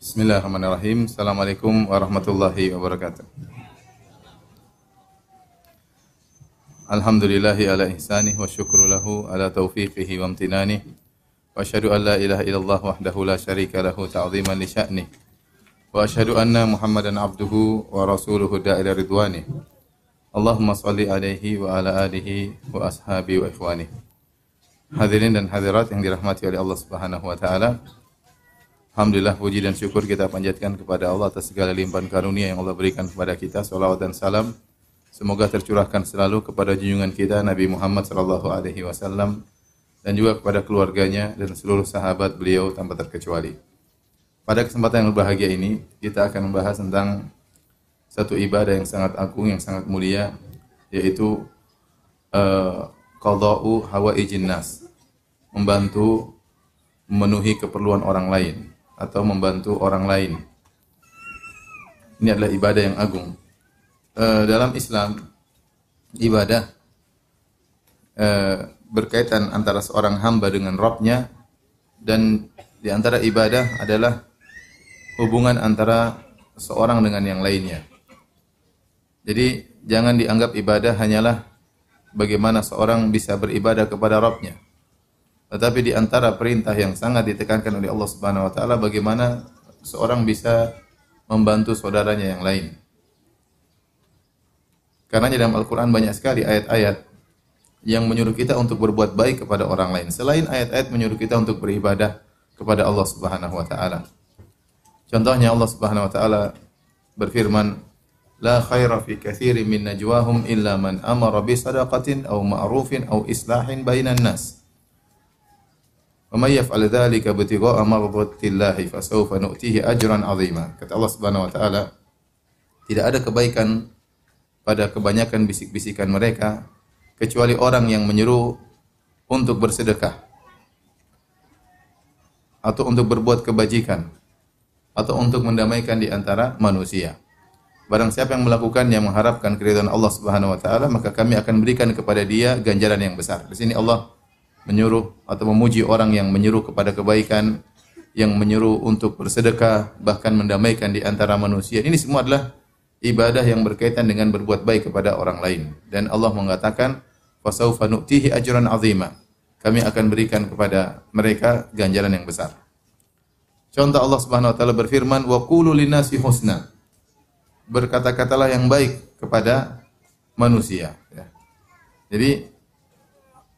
Bismillahirrahmanirrahim. Assalamualaikum warahmatullahi wabarakatuh. Alhamdulillahi ala ihsanih wa syukru lahu ala taufiqihi wa amtinanih. Wa asyhadu an la ilaha illallah wahdahu la syarika lahu ta'ziman li sya'nih. Wa asyhadu anna Muhammadan abduhu wa rasuluhu da'ila ridwanih. Allahumma salli alaihi wa ala alihi wa ashabi wa ikhwanih. Hadirin dan hadirat yang dirahmati oleh Allah Subhanahu wa taala. Alhamdulillah puji dan syukur kita panjatkan kepada Allah atas segala limpahan karunia yang Allah berikan kepada kita. Salawat dan salam semoga tercurahkan selalu kepada junjungan kita Nabi Muhammad sallallahu alaihi wasallam dan juga kepada keluarganya dan seluruh sahabat beliau tanpa terkecuali. Pada kesempatan yang berbahagia ini kita akan membahas tentang satu ibadah yang sangat agung yang sangat mulia yaitu uh, qada'u hawaijin nas. Membantu memenuhi keperluan orang lain atau membantu orang lain. Ini adalah ibadah yang agung. E, dalam Islam, ibadah e, berkaitan antara seorang hamba dengan Robnya dan di antara ibadah adalah hubungan antara seorang dengan yang lainnya. Jadi jangan dianggap ibadah hanyalah bagaimana seorang bisa beribadah kepada Robnya tetapi di antara perintah yang sangat ditekankan oleh Allah Subhanahu wa taala bagaimana seorang bisa membantu saudaranya yang lain. Karena dalam Al-Qur'an banyak sekali ayat-ayat yang menyuruh kita untuk berbuat baik kepada orang lain. Selain ayat-ayat menyuruh kita untuk beribadah kepada Allah Subhanahu wa taala. Contohnya Allah Subhanahu wa taala berfirman, "La khaira fi katsirin min najwahum illa man amara bi sadaqatin aw ma'rufin aw islahin bainan nas." Wa may yaf'al dzalika ibtigha'a mardhatillahi fasawfa ajran 'azima. Kata Allah Subhanahu wa taala, tidak ada kebaikan pada kebanyakan bisik-bisikan mereka kecuali orang yang menyuruh untuk bersedekah atau untuk berbuat kebajikan atau untuk mendamaikan di antara manusia. Barang siapa yang melakukan yang mengharapkan keridhaan Allah Subhanahu wa taala, maka kami akan berikan kepada dia ganjaran yang besar. Di sini Allah menyuruh atau memuji orang yang menyuruh kepada kebaikan, yang menyuruh untuk bersedekah, bahkan mendamaikan di antara manusia. Ini semua adalah ibadah yang berkaitan dengan berbuat baik kepada orang lain. Dan Allah mengatakan, "Fasaufa nu'tihi ajran 'azima." Kami akan berikan kepada mereka ganjaran yang besar. Contoh Allah Subhanahu wa taala berfirman, "Wa qulu linnasi husna." Berkata-katalah yang baik kepada manusia, ya. Jadi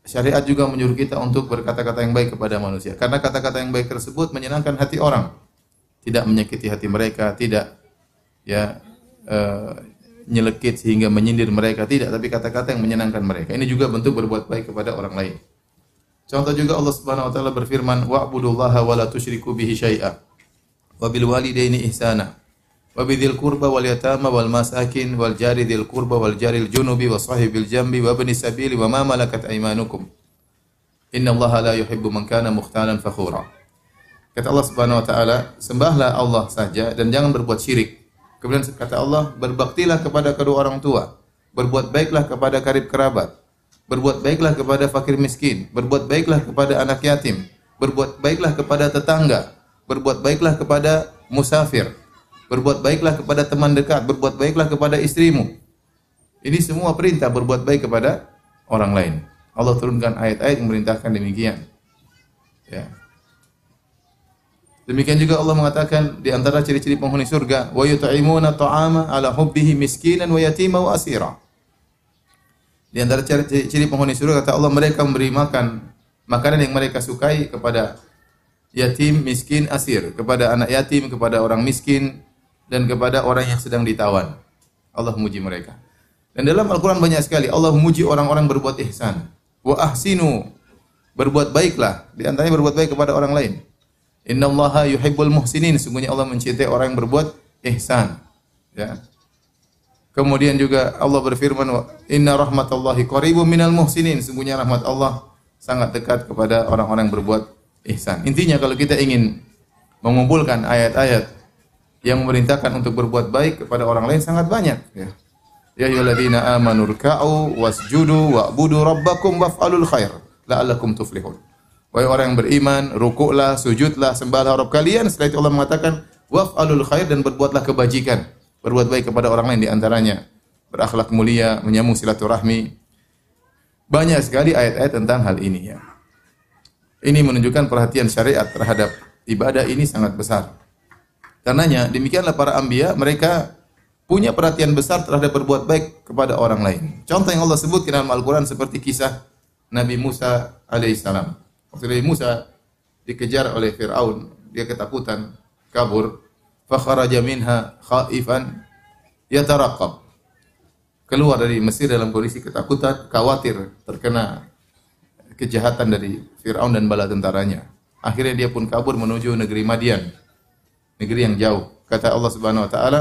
syariat juga menyuruh kita untuk berkata-kata yang baik kepada manusia. Karena kata-kata yang baik tersebut menyenangkan hati orang. Tidak menyakiti hati mereka, tidak ya uh, nyelekit sehingga menyindir mereka, tidak, tapi kata-kata yang menyenangkan mereka. Ini juga bentuk berbuat baik kepada orang lain. Contoh juga Allah Subhanahu wa taala berfirman, "Wa'budullaha wa la tusyriku bihi syai'a." Wa bil walidaini ihsana. Wa bidzil qurba wal yatama wal masakin wal jari dzil qurba wal jaril junubi wa sahibil jambi wa ibnis sabili wa ma malakat aymanukum. Innallaha la yuhibbu man kana mukhtalan fakhura. Kata Allah Subhanahu wa taala, sembahlah Allah saja dan jangan berbuat syirik. Kemudian kata Allah, berbaktilah kepada kedua orang tua, berbuat baiklah kepada karib kerabat, berbuat baiklah kepada fakir miskin, berbuat baiklah kepada anak yatim, berbuat baiklah kepada tetangga, berbuat baiklah kepada musafir, Berbuat baiklah kepada teman dekat, berbuat baiklah kepada istrimu. Ini semua perintah berbuat baik kepada orang lain. Allah turunkan ayat-ayat yang merintahkan demikian. Ya. Demikian juga Allah mengatakan di antara ciri-ciri penghuni surga, wa yut'imuna ta'ama ala hubbihi miskinan wa yatima wa asira. Di antara ciri-ciri penghuni surga kata Allah mereka memberi makan makanan yang mereka sukai kepada yatim, miskin, asir, kepada anak yatim, kepada orang miskin, dan kepada orang yang sedang ditawan. Allah memuji mereka. Dan dalam Al-Quran banyak sekali Allah memuji orang-orang berbuat ihsan. Wa ahsinu. Berbuat baiklah. Di antaranya berbuat baik kepada orang lain. Inna allaha yuhibbul muhsinin. Sungguhnya Allah mencintai orang yang berbuat ihsan. Ya. Kemudian juga Allah berfirman, Inna rahmatallahi qaribun minal muhsinin. Sungguhnya rahmat Allah sangat dekat kepada orang-orang yang berbuat ihsan. Intinya kalau kita ingin mengumpulkan ayat-ayat yang memerintahkan untuk berbuat baik kepada orang lain sangat banyak ya. Ya ayyuhalladzina amanu ruk'u wasjudu wa'budu rabbakum waf'alul khair la'allakum tuflihun. Wahai orang yang beriman, rukuklah, sujudlah, sembahlah Rabb kalian. Setelah itu Allah mengatakan, waf'alul khair dan berbuatlah kebajikan. Berbuat baik kepada orang lain di antaranya. Berakhlak mulia, menyambung silaturahmi. Banyak sekali ayat-ayat tentang hal ini ya. Ini menunjukkan perhatian syariat terhadap ibadah ini sangat besar. Karenanya demikianlah para anbiya mereka punya perhatian besar terhadap berbuat baik kepada orang lain. Contoh yang Allah sebut dalam Al-Qur'an seperti kisah Nabi Musa alaihissalam. Waktu Nabi Musa dikejar oleh Fir'aun, dia ketakutan, kabur. Fakharaja minha khaifan yataraqqab. Keluar dari Mesir dalam kondisi ketakutan, khawatir terkena kejahatan dari Fir'aun dan bala tentaranya. Akhirnya dia pun kabur menuju negeri Madian. Negeri yang jauh. Kata Allah Subhanahu wa taala,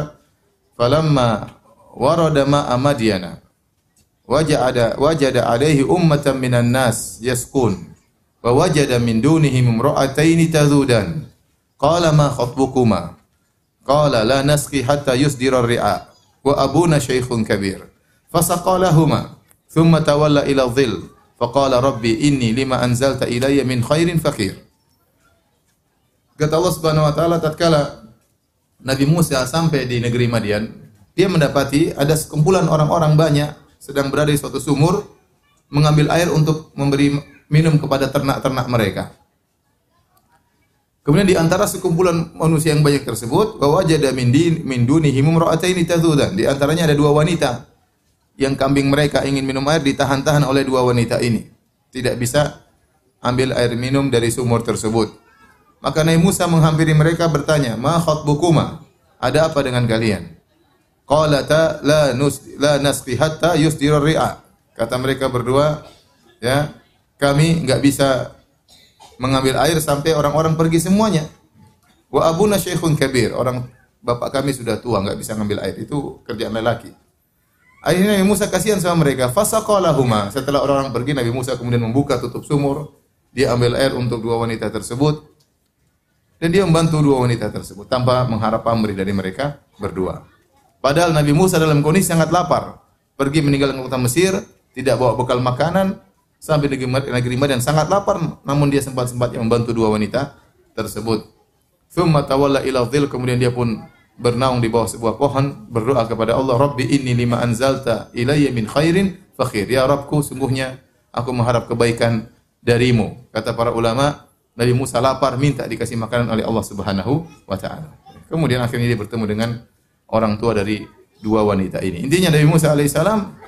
"Falamma warada ma'a Madyana wajada wajada alaihi ummatan minan nas yasqun wa wajada min dunihim imra'ataini tazudan. Qala ma khatbukuma? Qala la nasqi hatta yusdira ar-ri'a wa abuna shaykhun kabir. Fasaqalahuma thumma tawalla ila dhil faqala rabbi inni lima anzalta ilayya min khairin fakir kata Allah Subhanahu wa taala tatkala Nabi Musa sampai di negeri Madian dia mendapati ada sekumpulan orang-orang banyak sedang berada di suatu sumur mengambil air untuk memberi minum kepada ternak-ternak mereka. Kemudian di antara sekumpulan manusia yang banyak tersebut, bahwa wajada min min dunihim imra'ataini tazudan. Di antaranya ada dua wanita yang kambing mereka ingin minum air ditahan-tahan oleh dua wanita ini. Tidak bisa ambil air minum dari sumur tersebut. Maka Nabi Musa menghampiri mereka bertanya, "Ma khatbukuma?" Ada apa dengan kalian? Qalata la nus la nasqi hatta yusdira ri'a. Kata mereka berdua, ya, kami nggak bisa mengambil air sampai orang-orang pergi semuanya. Wa abuna syaikhun kabir, orang bapak kami sudah tua nggak bisa ngambil air itu kerjaan lelaki. Akhirnya Nabi Musa kasihan sama mereka. Fasaqalahuma. Setelah orang-orang pergi, Nabi Musa kemudian membuka tutup sumur. Dia ambil air untuk dua wanita tersebut. Dan dia membantu dua wanita tersebut tanpa mengharap pemberi dari mereka berdua. Padahal Nabi Musa dalam kondisi sangat lapar. Pergi meninggalkan kota Mesir, tidak bawa bekal makanan, sampai negeri, negeri Madian sangat lapar namun dia sempat-sempatnya membantu dua wanita tersebut. Thumma tawalla ila dhil kemudian dia pun bernaung di bawah sebuah pohon berdoa kepada Allah Rabbi inni lima anzalta ilayya min khairin fakhir ya Rabbku sungguhnya aku mengharap kebaikan darimu kata para ulama Nabi Musa lapar minta dikasih makanan oleh Allah Subhanahu wa taala kemudian akhirnya dia bertemu dengan orang tua dari dua wanita ini intinya Nabi Musa alaihissalam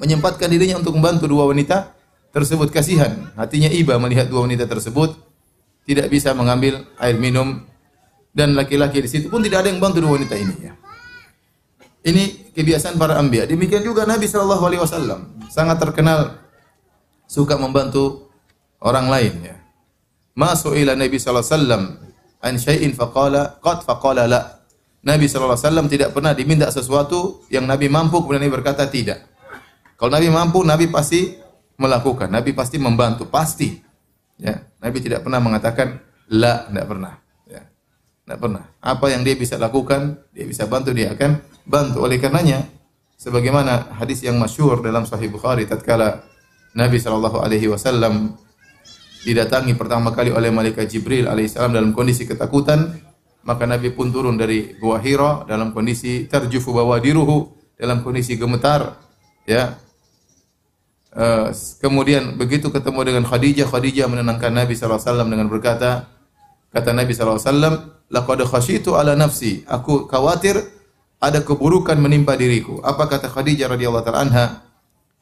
menyempatkan dirinya untuk membantu dua wanita tersebut kasihan, hatinya iba melihat dua wanita tersebut tidak bisa mengambil air minum dan laki-laki di situ pun tidak ada yang bantu dua wanita ini ya. Ini kebiasaan para anbiya. Demikian juga Nabi sallallahu alaihi wasallam sangat terkenal suka membantu orang lain ya. Masuk ila Nabi sallallahu alaihi wasallam an syai'in faqala qad faqala la. Nabi sallallahu alaihi wasallam tidak pernah diminta sesuatu yang Nabi mampu kemudian Nabi berkata tidak. Kalau Nabi mampu, Nabi pasti melakukan. Nabi pasti membantu, pasti. Ya, Nabi tidak pernah mengatakan la, tidak pernah. Ya, tidak pernah. Apa yang dia bisa lakukan, dia bisa bantu, dia akan bantu. Oleh karenanya, sebagaimana hadis yang masyhur dalam Sahih Bukhari tatkala Nabi sallallahu alaihi wasallam didatangi pertama kali oleh malaikat Jibril alaihissalam dalam kondisi ketakutan, maka Nabi pun turun dari Gua Hira dalam kondisi terjufu bawadiruhu, dalam kondisi gemetar, ya, Uh, kemudian begitu ketemu dengan Khadijah, Khadijah menenangkan Nabi SAW dengan berkata, kata Nabi SAW, laqad khasyitu ala nafsi, aku khawatir ada keburukan menimpa diriku. Apa kata Khadijah radhiyallahu anha?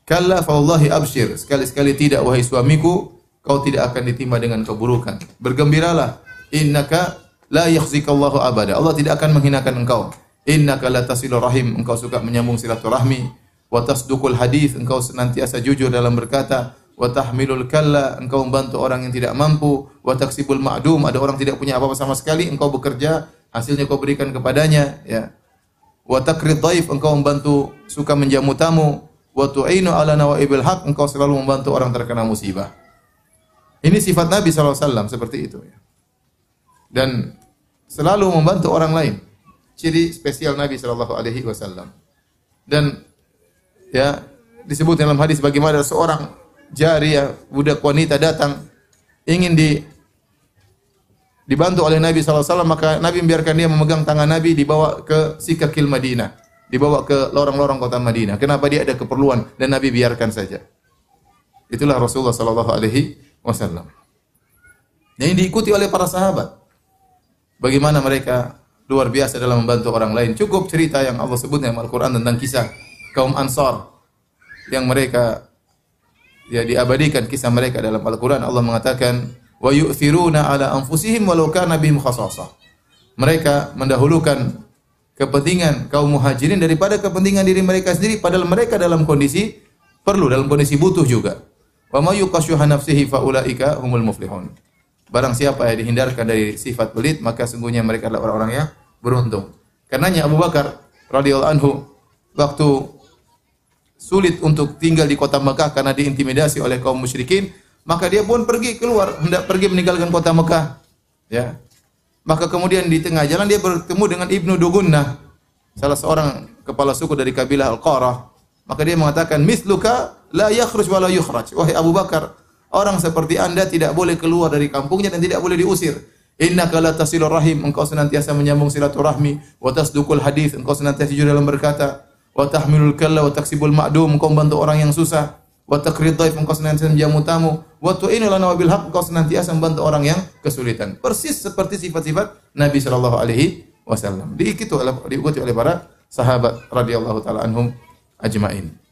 Kalla fa abshir, sekali-sekali tidak wahai suamiku, kau tidak akan ditimpa dengan keburukan. Bergembiralah, innaka la yakhzikallahu abada. Allah tidak akan menghinakan engkau. Innaka la tasilu rahim, engkau suka menyambung silaturahmi. Wa tasduqul hadis. Engkau senantiasa jujur dalam berkata. Wa tahmilul kalla. Engkau membantu orang yang tidak mampu. Wa taksibul ma'dum. Ada orang tidak punya apa-apa sama sekali. Engkau bekerja. Hasilnya kau berikan kepadanya. Ya. Wa takrid engkau membantu suka menjamu tamu. Wa tu'inu ala nawaibil haq. Engkau selalu membantu orang terkena musibah ini sifat Nabi SAW seperti itu ya. dan selalu membantu orang lain ciri spesial Nabi Shallallahu Alaihi Wasallam dan ya disebut dalam hadis bagaimana seorang jariah budak wanita datang ingin di dibantu oleh Nabi SAW, maka Nabi membiarkan dia memegang tangan Nabi dibawa ke Sikakil Madinah. Dibawa ke lorong-lorong kota Madinah. Kenapa dia ada keperluan dan Nabi biarkan saja. Itulah Rasulullah Sallallahu Alaihi Wasallam. Dan diikuti oleh para sahabat. Bagaimana mereka luar biasa dalam membantu orang lain. Cukup cerita yang Allah sebut dalam Al-Quran tentang kisah kaum Ansar yang mereka ya diabadikan kisah mereka dalam Al-Quran. Allah mengatakan, wa yu'thiruna ala anfusihim walau kana bihim khasasah. Mereka mendahulukan kepentingan kaum muhajirin daripada kepentingan diri mereka sendiri padahal mereka dalam kondisi perlu dalam kondisi butuh juga. Wa may yuqashuha nafsihi faulaika humul muflihun. Barang siapa yang dihindarkan dari sifat pelit, maka sungguhnya mereka adalah orang-orang yang beruntung. Karenanya Abu Bakar radhiyallahu anhu waktu sulit untuk tinggal di kota Mekah karena diintimidasi oleh kaum musyrikin, maka dia pun pergi keluar, hendak pergi meninggalkan kota Mekah. Ya. Maka kemudian di tengah jalan dia bertemu dengan Ibnu Dugunnah, salah seorang kepala suku dari kabilah Al-Qarah. Maka dia mengatakan, "Misluka la yakhruj wa la yukhraj." Wahai Abu Bakar, orang seperti Anda tidak boleh keluar dari kampungnya dan tidak boleh diusir. Innaka la tasilur rahim, engkau senantiasa menyambung silaturahmi, wa tasduqul hadis, engkau senantiasa jujur dalam berkata, wa tahmilul kalla wa taksibul ma'dum, engkau membantu orang yang susah. Wa takrid dhaif. Engkau senantiasa menjamu tamu. Wa tu'inu lana bil haqq. Engkau senantiasa membantu orang yang kesulitan. Persis seperti sifat-sifat Nabi sallallahu alaihi wasallam. Diikuti oleh diikuti oleh para sahabat radhiyallahu taala anhum ajmain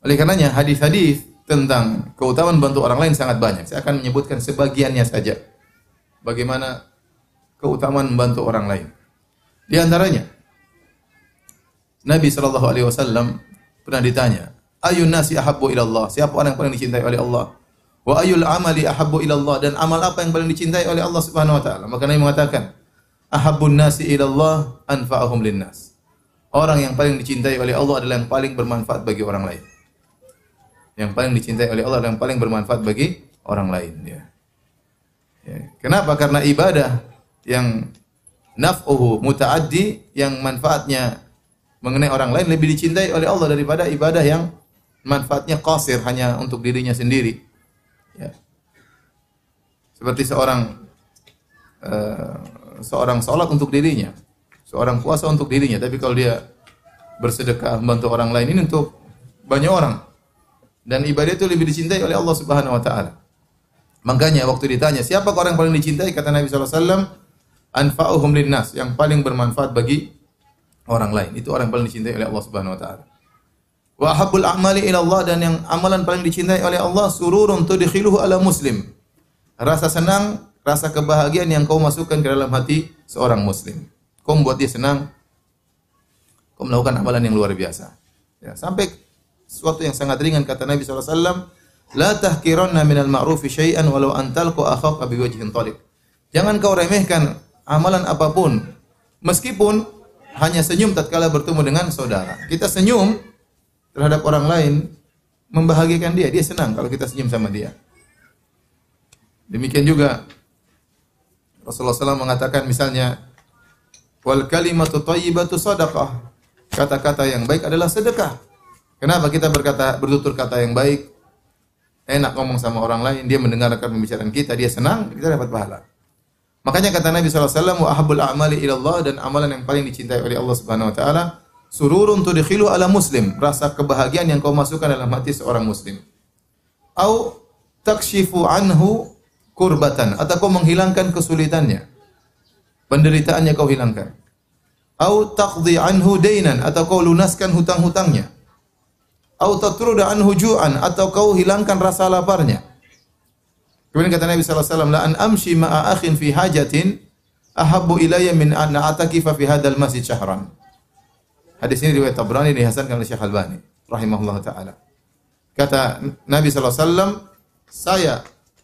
oleh karenanya hadis-hadis tentang keutamaan bantu orang lain sangat banyak saya akan menyebutkan sebagiannya saja bagaimana keutamaan membantu orang lain di antaranya Nabi sallallahu alaihi wasallam pernah ditanya ayun nasi ahabbu ila Allah? Siapa orang yang paling dicintai oleh Allah? Wa ayul amali ahabbu ila Allah? Dan amal apa yang paling dicintai oleh Allah Subhanahu wa taala? Maka Nabi mengatakan, ahabbun nasi ila Allah anfa'uhum linnas. Orang yang paling dicintai oleh Allah adalah yang paling bermanfaat bagi orang lain. Yang paling dicintai oleh Allah adalah yang paling bermanfaat bagi orang lain ya. ya. Kenapa? Karena ibadah yang naf'uhu mutaaddi yang manfaatnya mengenai orang lain lebih dicintai oleh Allah daripada ibadah yang manfaatnya qasir hanya untuk dirinya sendiri. Ya. Seperti seorang uh, seorang sholat untuk dirinya, seorang puasa untuk dirinya, tapi kalau dia bersedekah membantu orang lain ini untuk banyak orang. Dan ibadah itu lebih dicintai oleh Allah Subhanahu wa taala. Makanya waktu ditanya, siapa orang yang paling dicintai? Kata Nabi SAW, anfa'uhum linnas, yang paling bermanfaat bagi orang lain. Itu orang yang paling dicintai oleh Allah Subhanahu wa taala. Wa habbul a'mali ila Allah dan yang amalan paling dicintai oleh Allah sururun tudkhiluhu ala muslim. Rasa senang, rasa kebahagiaan yang kau masukkan ke dalam hati seorang muslim. Kau membuat dia senang. Kau melakukan amalan yang luar biasa. Ya, sampai sesuatu yang sangat ringan kata Nabi SAW, La tahkiranna minal ma'rufi syai'an walau antalqu akhaka biwajhin. Jangan kau remehkan amalan apa pun meskipun hanya senyum tatkala bertemu dengan saudara. Kita senyum terhadap orang lain membahagiakan dia, dia senang kalau kita senyum sama dia. Demikian juga Rasulullah SAW mengatakan misalnya wal kalimatu thayyibatu sadaqah. Kata-kata yang baik adalah sedekah. Kenapa kita berkata bertutur kata yang baik? Enak ngomong sama orang lain, dia mendengarkan pembicaraan kita, dia senang, kita dapat pahala. Makanya kata Nabi SAW, wa ahabul a'mali ilallah dan amalan yang paling dicintai oleh Allah Subhanahu wa taala sururun tudkhilu ala muslim, rasa kebahagiaan yang kau masukkan dalam hati seorang muslim. Au takshifu anhu kurbatan atau kau menghilangkan kesulitannya. Penderitaannya kau hilangkan. Au taqdi anhu dainan atau kau lunaskan hutang-hutangnya. Au tatruda anhu ju'an atau kau hilangkan rasa laparnya. Kemudian kata Nabi sallallahu alaihi wasallam, "La an amshi ma'a akhin fi hajatin ahabbu ilayya min an a'takifa fi hadzal masjid syahran." Hadis ini riwayat Tabrani dihasankan oleh Syekh Albani rahimahullah taala. Kata Nabi sallallahu alaihi wasallam, saya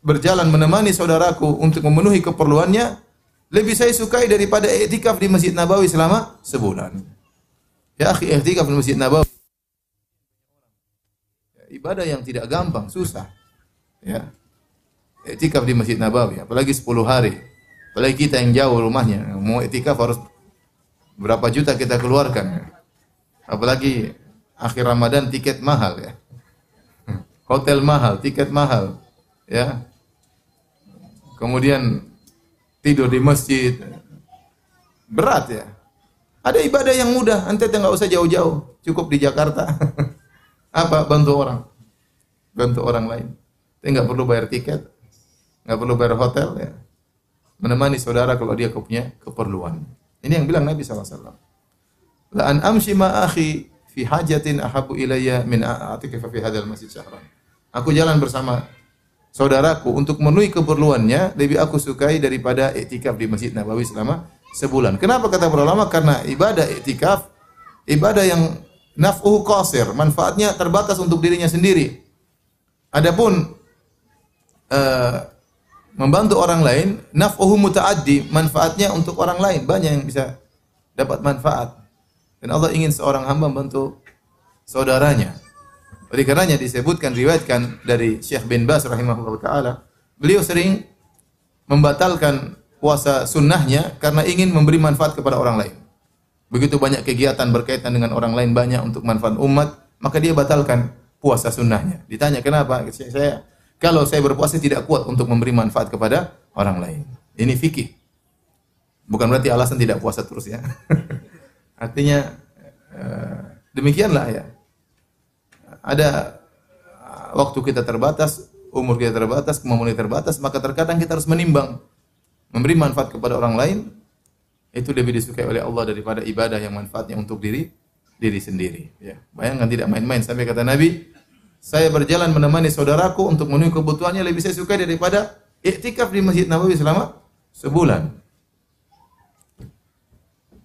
berjalan menemani saudaraku untuk memenuhi keperluannya lebih saya sukai daripada iktikaf di Masjid Nabawi selama sebulan. Ya akhi, iktikaf di Masjid Nabawi ibadah yang tidak gampang, susah. Ya. Iktikaf di Masjid Nabawi, apalagi 10 hari. Apalagi kita yang jauh rumahnya, mau iktikaf harus berapa juta kita keluarkan. Apalagi akhir Ramadan tiket mahal ya. Hotel mahal, tiket mahal. Ya. kemudian tidur di masjid. Berat ya. Ada ibadah yang mudah, ente nggak usah jauh-jauh, cukup di Jakarta. Apa? Bantu orang. Bantu orang lain. Ente nggak perlu bayar tiket, nggak perlu bayar hotel ya. Menemani saudara kalau dia punya keperluan. Ini yang bilang Nabi SAW. La an amshi ma akhi fi hajatin ahabu ilayya min a'atikifa fi hadzal masjid syahran. Aku jalan bersama saudaraku untuk memenuhi keperluannya lebih aku sukai daripada iktikaf di Masjid Nabawi selama sebulan. Kenapa kata para ulama? Karena ibadah iktikaf ibadah yang naf'uhu qasir, manfaatnya terbatas untuk dirinya sendiri. Adapun uh, membantu orang lain, naf'uhu muta'addi, manfaatnya untuk orang lain, banyak yang bisa dapat manfaat. Dan Allah ingin seorang hamba membantu saudaranya. Oleh karenanya disebutkan riwayatkan dari Syekh bin Bas rahimahullah taala, beliau sering membatalkan puasa sunnahnya karena ingin memberi manfaat kepada orang lain. Begitu banyak kegiatan berkaitan dengan orang lain banyak untuk manfaat umat, maka dia batalkan puasa sunnahnya. Ditanya kenapa? Saya kalau saya berpuasa tidak kuat untuk memberi manfaat kepada orang lain. Ini fikih. Bukan berarti alasan tidak puasa terus ya. Artinya eh, demikianlah ya ada uh, waktu kita terbatas, umur kita terbatas, kemampuan kita terbatas, maka terkadang kita harus menimbang memberi manfaat kepada orang lain itu lebih disukai oleh Allah daripada ibadah yang manfaatnya untuk diri diri sendiri ya. Bayangkan tidak main-main sampai kata Nabi, saya berjalan menemani saudaraku untuk memenuhi kebutuhannya lebih saya sukai daripada iktikaf di Masjid Nabawi selama sebulan.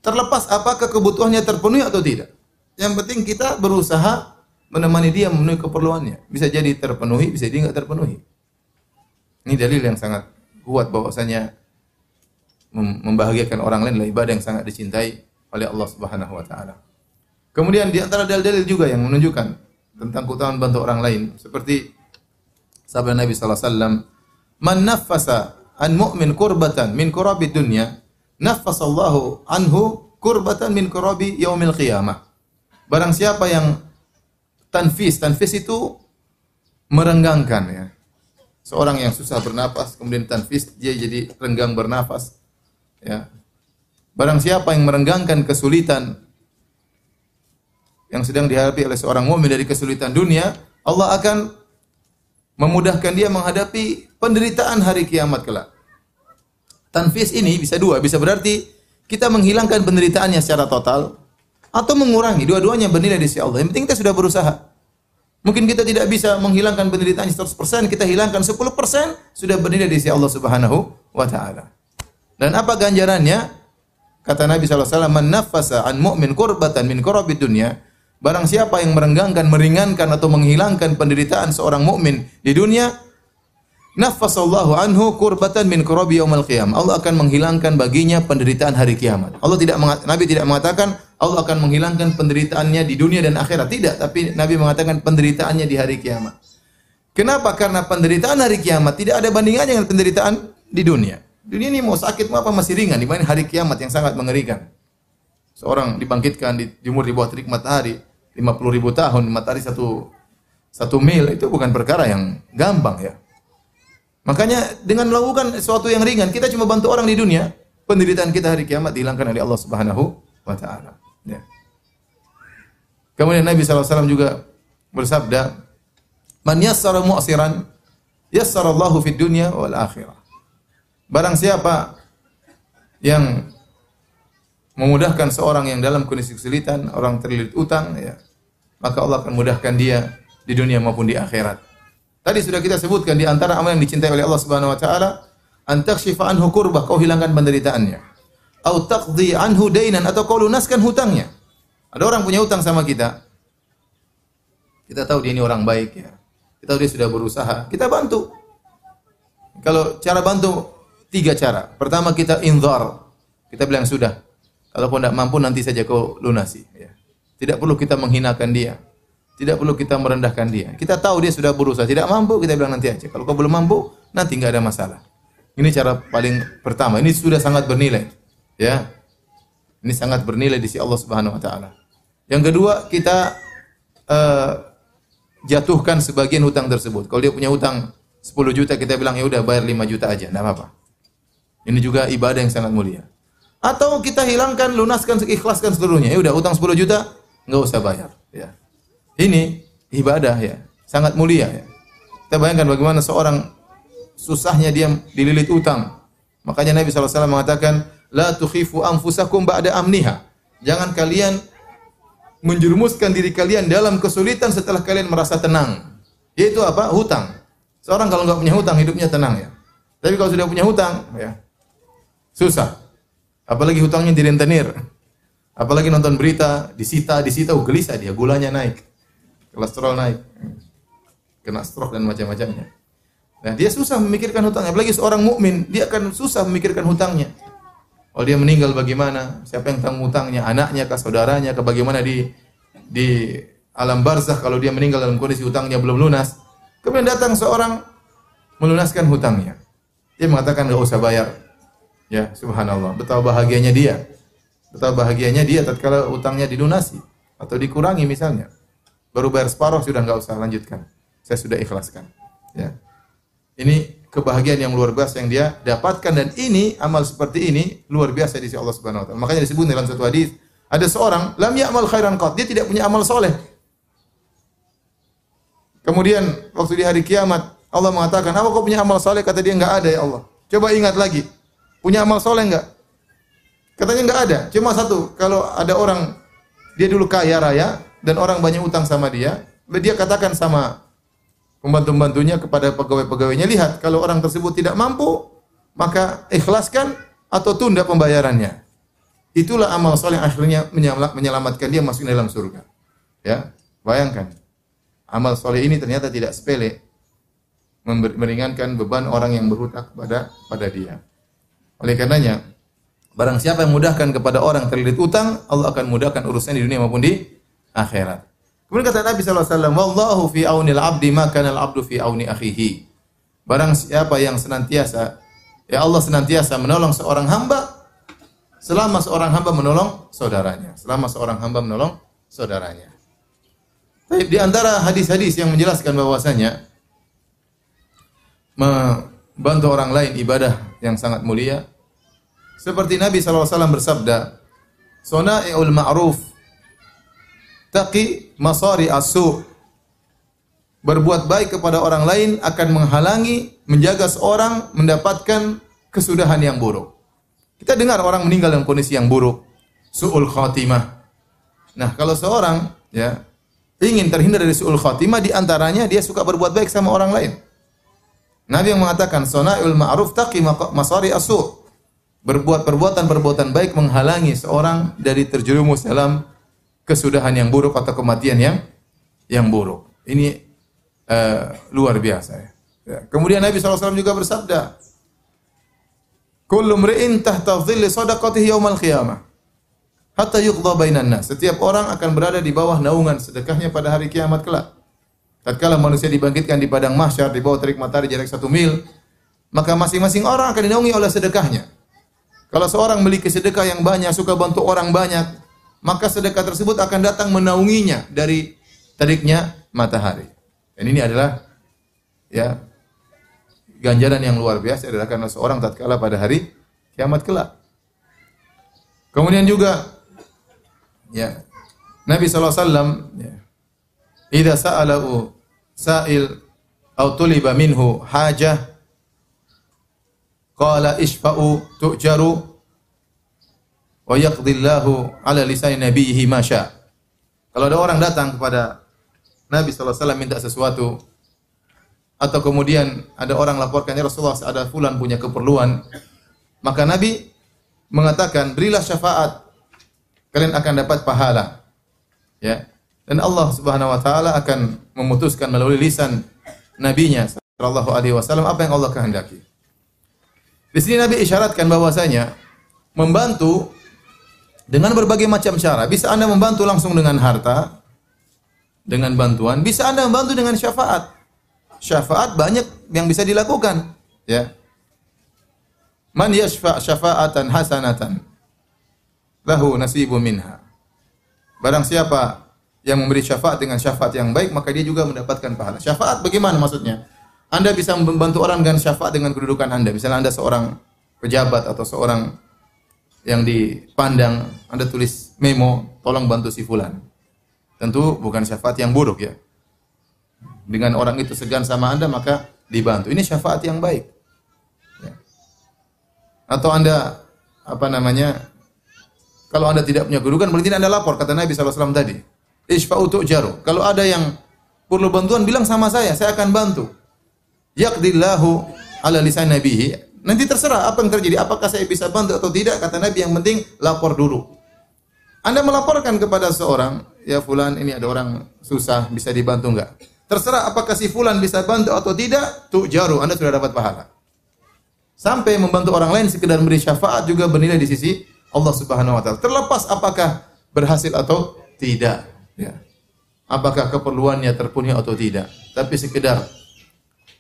Terlepas apakah kebutuhannya terpenuhi atau tidak. Yang penting kita berusaha menemani dia memenuhi keperluannya. Bisa jadi terpenuhi, bisa jadi nggak terpenuhi. Ini dalil yang sangat kuat bahwasanya membahagiakan orang lain adalah ibadah yang sangat dicintai oleh Allah Subhanahu wa taala. Kemudian di antara dalil-dalil juga yang menunjukkan tentang keutamaan bantu orang lain seperti sabda Nabi sallallahu alaihi wasallam, "Man naffasa an mu'min kurbatan min kurabi dunya, naffasallahu anhu kurbatan min kurabi yaumil qiyamah." Barang siapa yang tanfis. Tanfis itu merenggangkan ya. Seorang yang susah bernapas kemudian tanfis dia jadi renggang bernafas. Ya. Barang siapa yang merenggangkan kesulitan yang sedang dihadapi oleh seorang mukmin dari kesulitan dunia, Allah akan memudahkan dia menghadapi penderitaan hari kiamat kelak. Tanfis ini bisa dua, bisa berarti kita menghilangkan penderitaannya secara total atau mengurangi. Dua-duanya bernilai di sisi Allah. Yang penting kita sudah berusaha. Mungkin kita tidak bisa menghilangkan penderitaan 100%, kita hilangkan 10%, sudah bernilai di sisi Allah Subhanahu wa taala. Dan apa ganjarannya? Kata Nabi SAW, Man nafasa an mu'min kurbatan min kurabid dunya. Barang siapa yang merenggangkan, meringankan atau menghilangkan penderitaan seorang mukmin di dunia, Nafasallahu anhu kurbatan min kurabi yaumal qiyam. Allah akan menghilangkan baginya penderitaan hari kiamat. Allah tidak Nabi tidak mengatakan Allah akan menghilangkan penderitaannya di dunia dan akhirat. Tidak, tapi Nabi mengatakan penderitaannya di hari kiamat. Kenapa? Karena penderitaan hari kiamat tidak ada bandingannya dengan penderitaan di dunia. Dunia ini mau sakit mau apa masih ringan dibanding hari kiamat yang sangat mengerikan. Seorang dibangkitkan di jumur di bawah terik matahari 50 ribu tahun matahari satu satu mil itu bukan perkara yang gampang ya. Makanya dengan melakukan sesuatu yang ringan, kita cuma bantu orang di dunia, penderitaan kita hari kiamat dihilangkan oleh Allah Subhanahu wa taala. Ya. Kemudian Nabi SAW juga bersabda, "Man yassara mu'siran, yassara Allahu fid dunya wal akhirah." Barang siapa yang memudahkan seorang yang dalam kondisi kesulitan, orang terlilit utang, ya, maka Allah akan mudahkan dia di dunia maupun di akhirat. Tadi sudah kita sebutkan di antara amal yang dicintai oleh Allah Subhanahu wa taala, antakshifa anhu kurbah, kau hilangkan penderitaannya. Au taqdi anhu dainan atau kau lunaskan hutangnya. Ada orang punya hutang sama kita. Kita tahu dia ini orang baik ya. Kita tahu dia sudah berusaha, kita bantu. Kalau cara bantu tiga cara. Pertama kita inzar. Kita bilang sudah. Kalaupun tidak mampu nanti saja kau lunasi ya. Tidak perlu kita menghinakan dia. Tidak perlu kita merendahkan dia. Kita tahu dia sudah berusaha, tidak mampu, kita bilang nanti aja. Kalau kau belum mampu, nanti nggak ada masalah. Ini cara paling pertama. Ini sudah sangat bernilai. Ya. Ini sangat bernilai di sisi Allah Subhanahu wa taala. Yang kedua, kita uh, jatuhkan sebagian hutang tersebut. Kalau dia punya hutang 10 juta kita bilang ya udah bayar 5 juta aja, enggak apa-apa. Ini juga ibadah yang sangat mulia. Atau kita hilangkan, lunaskan, ikhlaskan seluruhnya. Ya udah utang 10 juta, enggak usah bayar, ya. Ini ibadah ya, sangat mulia ya. Kita bayangkan bagaimana seorang susahnya dia dililit utang. Makanya Nabi SAW mengatakan, La tukhifu anfusakum ba'da amniha. Jangan kalian menjerumuskan diri kalian dalam kesulitan setelah kalian merasa tenang. Yaitu apa? Hutang. Seorang kalau nggak punya hutang hidupnya tenang ya. Tapi kalau sudah punya hutang ya susah. Apalagi hutangnya direntenir. Apalagi nonton berita disita, disita, oh gelisah dia, gulanya naik. Kolesterol naik. Kena stroke dan macam-macamnya. Nah, dia susah memikirkan hutangnya. Apalagi seorang mukmin, dia akan susah memikirkan hutangnya. Kalau dia meninggal bagaimana? Siapa yang tanggung hutangnya? Anaknya kah, saudaranya kah? Bagaimana di di alam barzah kalau dia meninggal dalam kondisi hutangnya belum lunas? Kemudian datang seorang melunaskan hutangnya. Dia mengatakan enggak usah bayar. Ya, subhanallah. Betapa bahagianya dia. Betapa bahagianya dia tatkala hutangnya dilunasi atau dikurangi misalnya. Baru bayar separuh sudah enggak usah lanjutkan. Saya sudah ikhlaskan. Ya. Ini kebahagiaan yang luar biasa yang dia dapatkan dan ini amal seperti ini luar biasa di sisi Allah Subhanahu wa taala. Makanya disebut dalam satu hadis, ada seorang lam ya'mal khairan qat, dia tidak punya amal soleh. Kemudian waktu di hari kiamat Allah mengatakan, "Apa kau punya amal soleh?" Kata dia, "Enggak ada ya Allah." Coba ingat lagi. Punya amal soleh enggak? Katanya enggak ada. Cuma satu, kalau ada orang dia dulu kaya raya dan orang banyak utang sama dia, dia katakan sama pembantu-pembantunya kepada pegawai-pegawainya, lihat kalau orang tersebut tidak mampu, maka ikhlaskan atau tunda pembayarannya. Itulah amal soleh yang akhirnya menyelamatkan dia masuk dalam surga. Ya, bayangkan. Amal soleh ini ternyata tidak sepele, meringankan beban orang yang berhutang kepada pada dia. Oleh karenanya, barang siapa yang mudahkan kepada orang terlilit utang, Allah akan mudahkan urusan di dunia maupun di akhirat. Kemudian kata Nabi wasallam, "Wallahu fi aunil 'abdi ma kana al-'abdu fi auni akhihi." Barang siapa yang senantiasa ya Allah senantiasa menolong seorang hamba selama seorang hamba menolong saudaranya. Selama seorang hamba menolong saudaranya. Tapi di antara hadis-hadis yang menjelaskan bahwasanya membantu orang lain ibadah yang sangat mulia seperti Nabi SAW bersabda, "Sona'iul ma'ruf taqi masari asu." Berbuat baik kepada orang lain akan menghalangi menjaga seorang mendapatkan kesudahan yang buruk. Kita dengar orang meninggal dalam kondisi yang buruk, suul khatimah. Nah, kalau seorang ya ingin terhindar dari suul khatimah di antaranya dia suka berbuat baik sama orang lain. Nabi yang mengatakan sonaul ma'ruf taqi masari asu. Berbuat perbuatan-perbuatan baik menghalangi seorang dari terjerumus dalam kesudahan yang buruk atau kematian yang yang buruk. Ini uh, luar biasa ya. ya. Kemudian Nabi SAW juga bersabda, Kullu mri'in tahta dhilli sadaqatihi yaumal qiyamah. Hatta yuqda bainan nas. Setiap orang akan berada di bawah naungan sedekahnya pada hari kiamat kelak. Tatkala manusia dibangkitkan di padang mahsyar di bawah terik matahari jarak satu mil, maka masing-masing orang akan dinaungi oleh sedekahnya. Kalau seorang memiliki sedekah yang banyak, suka bantu orang banyak, maka sedekah tersebut akan datang menaunginya dari teriknya matahari. Dan ini adalah ya ganjaran yang luar biasa adalah karena seorang tatkala pada hari kiamat kelak. Kemudian juga ya Nabi sallallahu alaihi wasallam ya idza sa'alahu sa'il atau tuliba minhu hajah qala ishfa'u tu'jaru wa yaqdillahu ala lisan nabiyhi ma Kalau ada orang datang kepada Nabi sallallahu alaihi wasallam minta sesuatu, atau kemudian ada orang laporkannya Rasulullah ada fulan punya keperluan, maka Nabi mengatakan berilah syafaat kalian akan dapat pahala. Ya. Dan Allah Subhanahu wa taala akan memutuskan melalui lisan nabinya sallallahu alaihi wasallam apa yang Allah kehendaki. Di sini Nabi isyaratkan bahwasanya membantu dengan berbagai macam cara. Bisa Anda membantu langsung dengan harta, dengan bantuan, bisa Anda membantu dengan syafaat syafaat banyak yang bisa dilakukan, ya. Man yashfa' syafa'atan hasanatan lahu nasibu minha. Barang siapa yang memberi syafaat dengan syafaat yang baik, maka dia juga mendapatkan pahala. Syafaat bagaimana maksudnya? Anda bisa membantu orang dengan syafaat dengan kedudukan Anda. Misalnya Anda seorang pejabat atau seorang yang dipandang, Anda tulis memo, tolong bantu si fulan. Tentu bukan syafaat yang buruk ya. Dengan orang itu segan sama Anda maka dibantu. Ini syafaat yang baik. Ya. Atau Anda apa namanya? Kalau Anda tidak punya kedudukan, berarti Anda lapor kata Nabi SAW tadi. Ishfa'u tu'jaru. Kalau ada yang perlu bantuan bilang sama saya, saya akan bantu. Yaqdillahu ala lisan nabihi. Nanti terserah apa yang terjadi, apakah saya bisa bantu atau tidak, kata Nabi yang penting lapor dulu. Anda melaporkan kepada seorang, ya fulan ini ada orang susah, bisa dibantu enggak? Terserah apakah si fulan bisa bantu atau tidak, tuh jaru, Anda sudah dapat pahala. Sampai membantu orang lain sekedar memberi syafaat juga bernilai di sisi Allah Subhanahu wa taala. Terlepas apakah berhasil atau tidak, ya. Apakah keperluannya terpenuhi atau tidak, tapi sekedar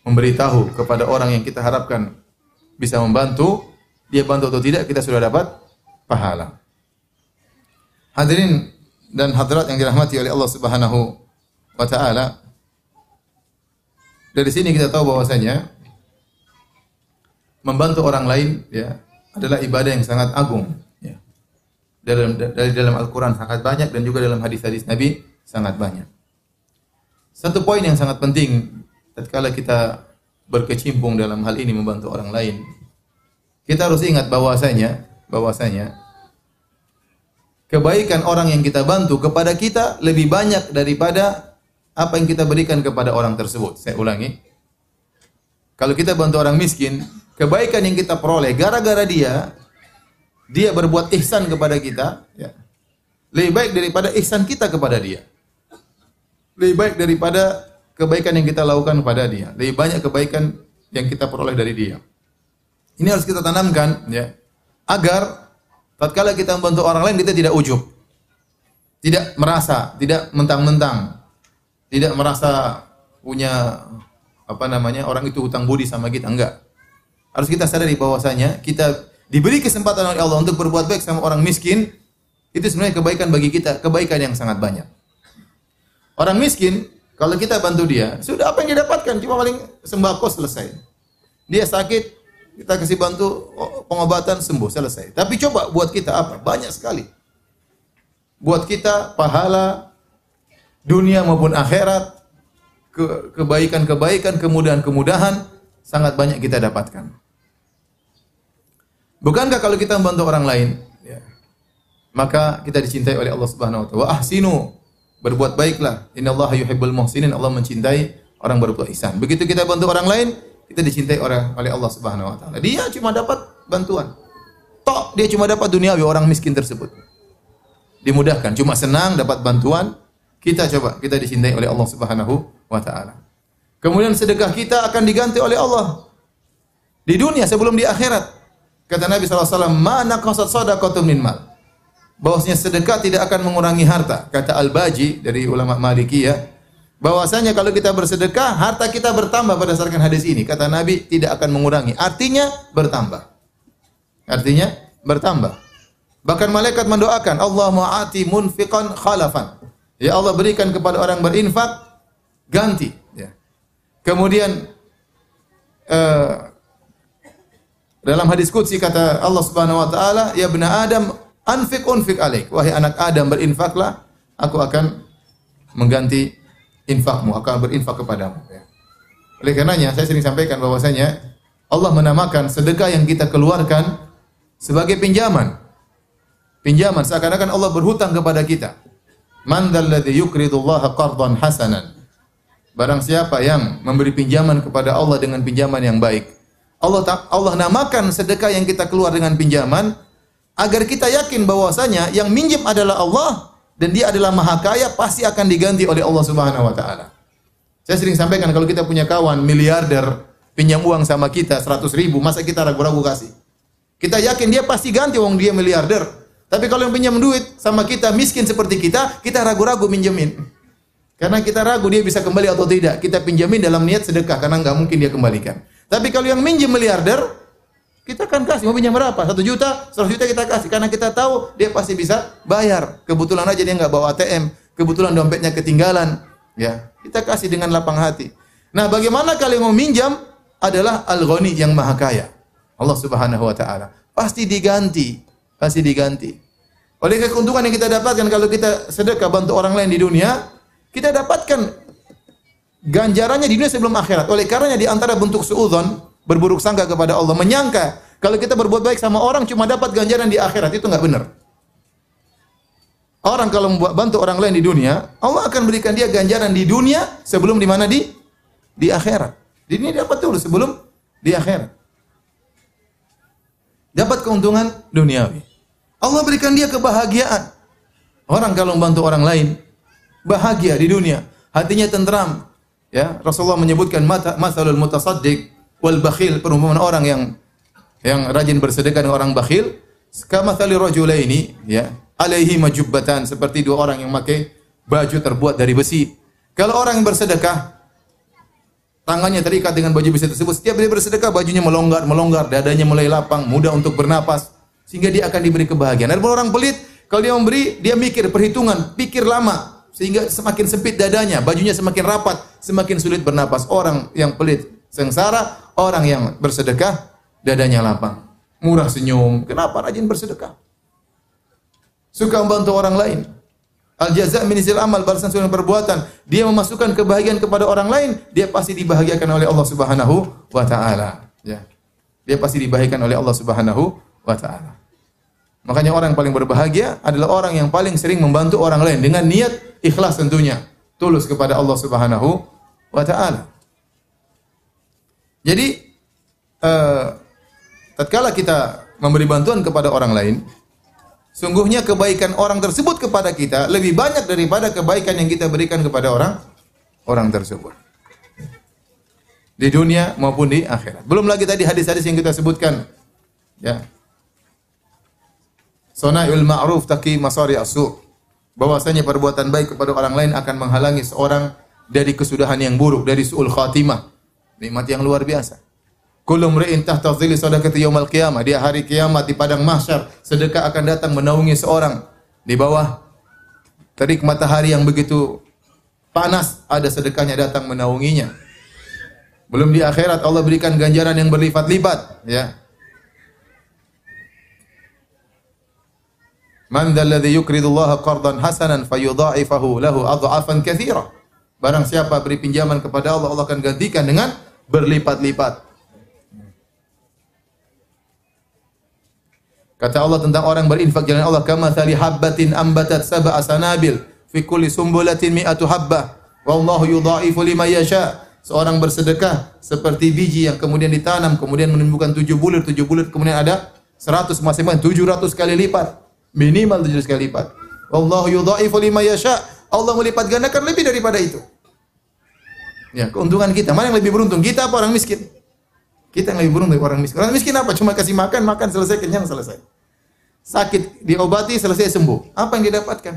memberitahu kepada orang yang kita harapkan bisa membantu, dia bantu atau tidak, kita sudah dapat pahala. Hadirin dan hadirat yang dirahmati oleh Allah Subhanahu wa taala. Dari sini kita tahu bahwasanya membantu orang lain ya adalah ibadah yang sangat agung. Dalam dari dalam Al-Qur'an sangat banyak dan juga dalam hadis-hadis Nabi sangat banyak. Satu poin yang sangat penting tatkala kita berkecimpung dalam hal ini membantu orang lain, kita harus ingat bahwasanya bahwasanya kebaikan orang yang kita bantu kepada kita lebih banyak daripada apa yang kita berikan kepada orang tersebut. Saya ulangi. Kalau kita bantu orang miskin, kebaikan yang kita peroleh gara-gara dia dia berbuat ihsan kepada kita, ya, lebih baik daripada ihsan kita kepada dia. Lebih baik daripada kebaikan yang kita lakukan kepada dia. Lebih banyak kebaikan yang kita peroleh dari dia. Ini harus kita tanamkan ya. Agar tatkala kita membantu orang lain kita tidak ujub. Tidak merasa, tidak mentang-mentang. Tidak merasa punya apa namanya orang itu hutang budi sama kita enggak. Harus kita sadari bahwasanya kita diberi kesempatan oleh Allah untuk berbuat baik sama orang miskin itu sebenarnya kebaikan bagi kita, kebaikan yang sangat banyak. Orang miskin kalau kita bantu dia, sudah apa yang dia dapatkan? Cuma paling sembako selesai. Dia sakit, kita kasih bantu oh, pengobatan sembuh selesai. Tapi coba buat kita apa? Banyak sekali. Buat kita pahala dunia maupun akhirat, kebaikan-kebaikan, kemudahan-kemudahan sangat banyak kita dapatkan. Bukankah kalau kita membantu orang lain, ya, maka kita dicintai oleh Allah Subhanahu wa taala. Wa ahsinu berbuat baiklah. Innallaha yuhibbul muhsinin. Allah mencintai orang berbuat ihsan. Begitu kita bantu orang lain, kita dicintai oleh oleh Allah Subhanahu wa taala. Dia cuma dapat bantuan. Tok dia cuma dapat duniawi orang miskin tersebut. Dimudahkan, cuma senang dapat bantuan. Kita coba, kita dicintai oleh Allah Subhanahu wa taala. Kemudian sedekah kita akan diganti oleh Allah di dunia sebelum di akhirat. Kata Nabi SAW, Mana qasad sadaqatun min mal bahwasanya sedekah tidak akan mengurangi harta. Kata Al-Baji dari ulama Malikiyah, bahwasanya kalau kita bersedekah, harta kita bertambah berdasarkan hadis ini. Kata Nabi tidak akan mengurangi, artinya bertambah. Artinya bertambah. Bahkan malaikat mendoakan, Allah ma'ati munfiqan khalafan. Ya Allah berikan kepada orang berinfak ganti. Ya. Kemudian uh, dalam hadis qudsi kata Allah Subhanahu wa taala, ya bena Adam Anfik unfik alaik. Wahai anak Adam berinfaklah, aku akan mengganti infakmu, akan berinfak kepadamu. Ya. Oleh karenanya saya sering sampaikan bahwasanya Allah menamakan sedekah yang kita keluarkan sebagai pinjaman. Pinjaman seakan-akan Allah berhutang kepada kita. Man dzalladzi yuqridullaha qardan hasanan. Barang siapa yang memberi pinjaman kepada Allah dengan pinjaman yang baik. Allah Allah namakan sedekah yang kita keluar dengan pinjaman agar kita yakin bahwasanya yang minjem adalah Allah dan dia adalah maha kaya pasti akan diganti oleh Allah Subhanahu wa taala. Saya sering sampaikan kalau kita punya kawan miliarder pinjam uang sama kita 100 ribu, masa kita ragu-ragu kasih? Kita yakin dia pasti ganti uang dia miliarder. Tapi kalau yang pinjam duit sama kita miskin seperti kita, kita ragu-ragu minjemin. Karena kita ragu dia bisa kembali atau tidak. Kita pinjamin dalam niat sedekah karena nggak mungkin dia kembalikan. Tapi kalau yang minjem miliarder, kita kan kasih, mau pinjam berapa? Satu juta, seratus juta kita kasih. Karena kita tahu dia pasti bisa bayar. Kebetulan aja dia nggak bawa ATM. Kebetulan dompetnya ketinggalan. Ya, kita kasih dengan lapang hati. Nah, bagaimana kalian mau minjam adalah Al-Ghani yang Maha Kaya. Allah Subhanahu wa taala. Pasti diganti, pasti diganti. Oleh keuntungan yang kita dapatkan kalau kita sedekah bantu orang lain di dunia, kita dapatkan ganjarannya di dunia sebelum akhirat. Oleh karenanya di antara bentuk suudzon, berburuk sangka kepada Allah, menyangka kalau kita berbuat baik sama orang cuma dapat ganjaran di akhirat itu enggak benar. Orang kalau membuat bantu orang lain di dunia, Allah akan berikan dia ganjaran di dunia sebelum di mana di di akhirat. Di dunia dapat dulu sebelum di akhirat. Dapat keuntungan duniawi. Allah berikan dia kebahagiaan. Orang kalau membantu orang lain bahagia di dunia, hatinya tentram. Ya, Rasulullah menyebutkan masalul mutasaddiq wal bakhil perumpamaan orang yang yang rajin bersedekah dengan orang bakhil kama thali rajulaini ya alaihi majubbatan seperti dua orang yang memakai baju terbuat dari besi. Kalau orang yang bersedekah tangannya terikat dengan baju besi tersebut, setiap dia bersedekah bajunya melonggar, melonggar, dadanya mulai lapang, mudah untuk bernapas sehingga dia akan diberi kebahagiaan. Ada orang pelit, kalau dia memberi, dia mikir perhitungan, pikir lama sehingga semakin sempit dadanya, bajunya semakin rapat, semakin sulit bernapas. Orang yang pelit sengsara, orang yang bersedekah dadanya lapang, murah senyum. Kenapa rajin bersedekah? Suka membantu orang lain. Al jaza minisil amal balasan sesuai perbuatan. Dia memasukkan kebahagiaan kepada orang lain, dia pasti dibahagiakan oleh Allah Subhanahu wa taala. Ya. Dia pasti dibahagiakan oleh Allah Subhanahu wa taala. Makanya orang yang paling berbahagia adalah orang yang paling sering membantu orang lain dengan niat ikhlas tentunya, tulus kepada Allah Subhanahu wa taala. Jadi uh, tatkala kita memberi bantuan kepada orang lain, Sungguhnya kebaikan orang tersebut kepada kita lebih banyak daripada kebaikan yang kita berikan kepada orang orang tersebut. Di dunia maupun di akhirat. Belum lagi tadi hadis-hadis yang kita sebutkan. Ya. Sona'ul ma'ruf taqi masari asu. Bahwasanya perbuatan baik kepada orang lain akan menghalangi seorang dari kesudahan yang buruk, dari su'ul khatimah. Nikmat yang luar biasa. Kullu mri'in tahta dhilli sadaqati yaumil qiyamah. Di hari kiamat di padang mahsyar, sedekah akan datang menaungi seorang di bawah terik matahari yang begitu panas, ada sedekahnya datang menaunginya. Belum di akhirat Allah berikan ganjaran yang berlipat-lipat, ya. Man dzalladzi yuqridullaha qardan hasanan fayudha'ifahu lahu adha'afan katsira. Barang siapa beri pinjaman kepada Allah, Allah akan gantikan dengan berlipat-lipat. Kata Allah tentang orang berinfak jalan Allah kama thali habbatin ambatat sab'a sanabil fi kulli sumbulatin mi'atu habbah wallahu yudha'ifu liman yasha. Seorang bersedekah seperti biji yang kemudian ditanam kemudian menumbuhkan tujuh bulir, tujuh bulir kemudian ada seratus masing-masing tujuh ratus kali lipat. Minimal tujuh kali lipat. Wallahu yudha'ifu liman yasha. Allah melipat gandakan lebih daripada itu. Ya, keuntungan kita. Mana yang lebih beruntung? Kita apa orang miskin? Kita yang lebih beruntung dari orang miskin. Orang miskin apa? Cuma kasih makan, makan selesai, kenyang selesai. Sakit diobati, selesai sembuh. Apa yang didapatkan?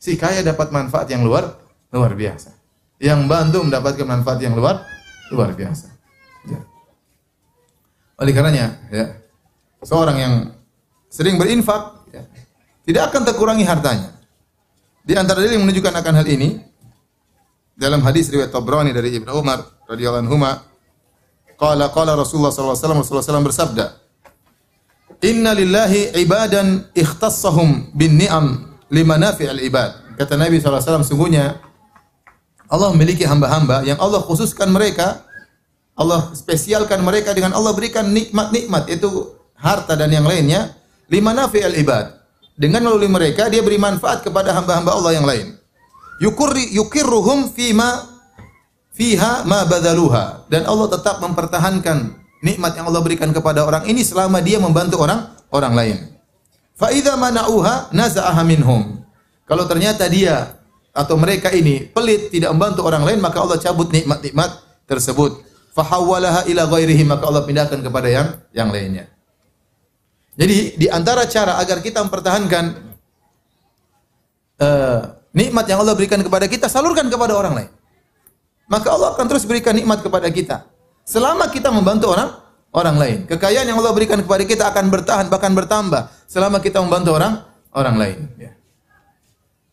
Si kaya dapat manfaat yang luar luar biasa. Yang bantu mendapatkan manfaat yang luar luar biasa. Ya. Oleh karenanya, ya, seorang yang sering berinfak ya, tidak akan terkurangi hartanya. Di antara dalil yang menunjukkan akan hal ini dalam hadis riwayat Tabrani dari Ibnu Umar radhiyallahu anhu Qala qala Rasulullah sallallahu alaihi wasallam Rasulullah SAW bersabda Inna lillahi ibadan ikhtassahum bin ni'am limanafi'il ibad. Kata Nabi SAW, sungguhnya Allah memiliki hamba-hamba yang Allah khususkan mereka, Allah spesialkan mereka dengan Allah berikan nikmat-nikmat, itu harta dan yang lainnya, limanafi'il ibad. Dengan melalui mereka, dia beri manfaat kepada hamba-hamba Allah yang lain. Yukurri, yukirruhum fima fiha ma badaluha dan Allah tetap mempertahankan nikmat yang Allah berikan kepada orang ini selama dia membantu orang orang lain. Fa idza mana'uha naza'aha minhum. Kalau ternyata dia atau mereka ini pelit tidak membantu orang lain maka Allah cabut nikmat-nikmat tersebut. Fahawwalaha ila ghairihi maka Allah pindahkan kepada yang yang lainnya. Jadi di antara cara agar kita mempertahankan uh, nikmat yang Allah berikan kepada kita salurkan kepada orang lain maka Allah akan terus berikan nikmat kepada kita. Selama kita membantu orang orang lain. Kekayaan yang Allah berikan kepada kita akan bertahan bahkan bertambah selama kita membantu orang orang lain. Ya.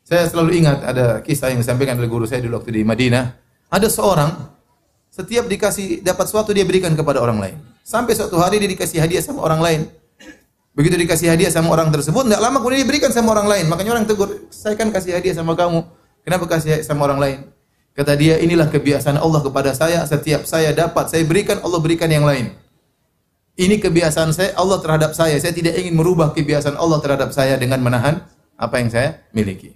Saya selalu ingat ada kisah yang disampaikan oleh guru saya dulu waktu di Madinah. Ada seorang setiap dikasih dapat sesuatu dia berikan kepada orang lain. Sampai suatu hari dia dikasih hadiah sama orang lain. Begitu dikasih hadiah sama orang tersebut, tidak lama kemudian diberikan sama orang lain. Makanya orang tegur, saya kan kasih hadiah sama kamu. Kenapa kasih sama orang lain? Kata dia, inilah kebiasaan Allah kepada saya. Setiap saya dapat, saya berikan, Allah berikan yang lain. Ini kebiasaan saya, Allah terhadap saya. Saya tidak ingin merubah kebiasaan Allah terhadap saya dengan menahan apa yang saya miliki.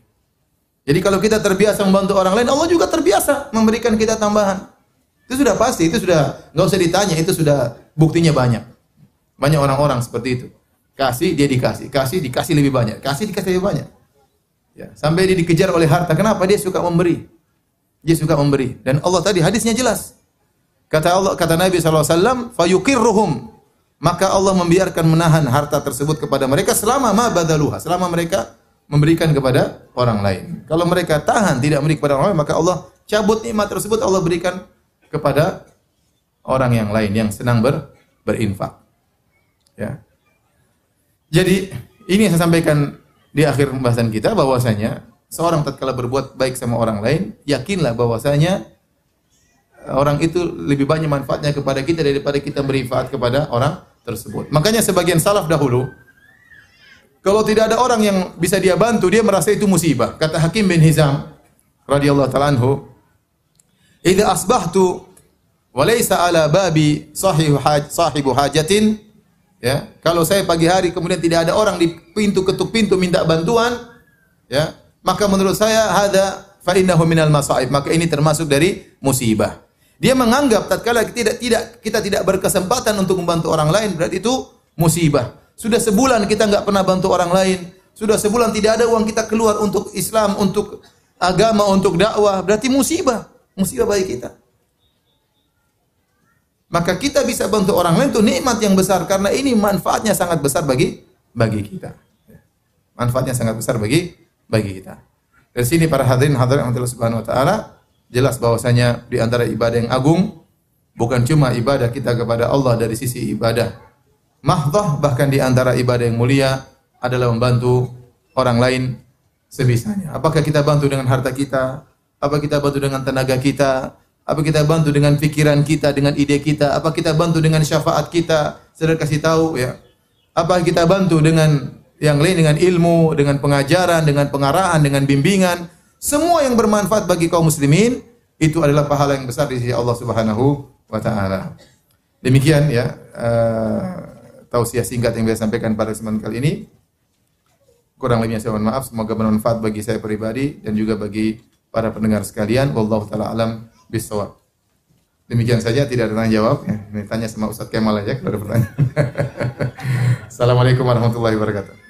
Jadi kalau kita terbiasa membantu orang lain, Allah juga terbiasa memberikan kita tambahan. Itu sudah pasti, itu sudah nggak usah ditanya, itu sudah buktinya banyak. Banyak orang-orang seperti itu. Kasih dia dikasih, kasih dikasih lebih banyak, kasih dikasih lebih banyak. Ya, sampai dia dikejar oleh harta. Kenapa? Dia suka memberi. Dia suka memberi. Dan Allah tadi hadisnya jelas. Kata Allah, kata Nabi SAW, fayukirruhum. Maka Allah membiarkan menahan harta tersebut kepada mereka selama ma badaluha. Selama mereka memberikan kepada orang lain. Kalau mereka tahan tidak memberi kepada orang lain, maka Allah cabut nikmat tersebut Allah berikan kepada orang yang lain yang senang ber, berinfak. Ya. Jadi ini yang saya sampaikan di akhir pembahasan kita bahwasanya seorang tatkala berbuat baik sama orang lain, yakinlah bahwasanya orang itu lebih banyak manfaatnya kepada kita daripada kita bermanfaat kepada orang tersebut. Makanya sebagian salaf dahulu kalau tidak ada orang yang bisa dia bantu, dia merasa itu musibah. Kata Hakim bin Hizam radhiyallahu taala anhu, "Idza asbahtu wa laysa ala babi sahibu haj sahibu hajatin" Ya, kalau saya pagi hari kemudian tidak ada orang di pintu ketuk pintu minta bantuan, ya, maka menurut saya ada fa innahu minal masaib, maka ini termasuk dari musibah. Dia menganggap tatkala tidak tidak kita tidak berkesempatan untuk membantu orang lain berarti itu musibah. Sudah sebulan kita nggak pernah bantu orang lain, sudah sebulan tidak ada uang kita keluar untuk Islam, untuk agama, untuk dakwah, berarti musibah, musibah bagi kita maka kita bisa bantu orang lain itu nikmat yang besar karena ini manfaatnya sangat besar bagi bagi kita. Manfaatnya sangat besar bagi bagi kita. Dari sini para hadirin hadirin Allah Subhanahu wa taala jelas bahwasanya di antara ibadah yang agung bukan cuma ibadah kita kepada Allah dari sisi ibadah mahdoh bahkan di antara ibadah yang mulia adalah membantu orang lain sebisanya. Apakah kita bantu dengan harta kita? Apa kita bantu dengan tenaga kita? Apa kita bantu dengan pikiran kita, dengan ide kita? Apa kita bantu dengan syafaat kita? Saya kasih tahu ya. Apa kita bantu dengan yang lain dengan ilmu, dengan pengajaran, dengan pengarahan, dengan bimbingan, semua yang bermanfaat bagi kaum muslimin itu adalah pahala yang besar di sisi Allah Subhanahu wa taala. Demikian ya uh, tausiah singkat yang saya sampaikan pada kesempatan kali ini. Kurang lebihnya saya mohon maaf, semoga bermanfaat bagi saya pribadi dan juga bagi para pendengar sekalian. Wallahu taala alam bisawab. Demikian saja tidak ada tanya jawab ya. Ini tanya sama Ustaz Kemal aja kalau ada pertanyaan. Assalamualaikum warahmatullahi wabarakatuh.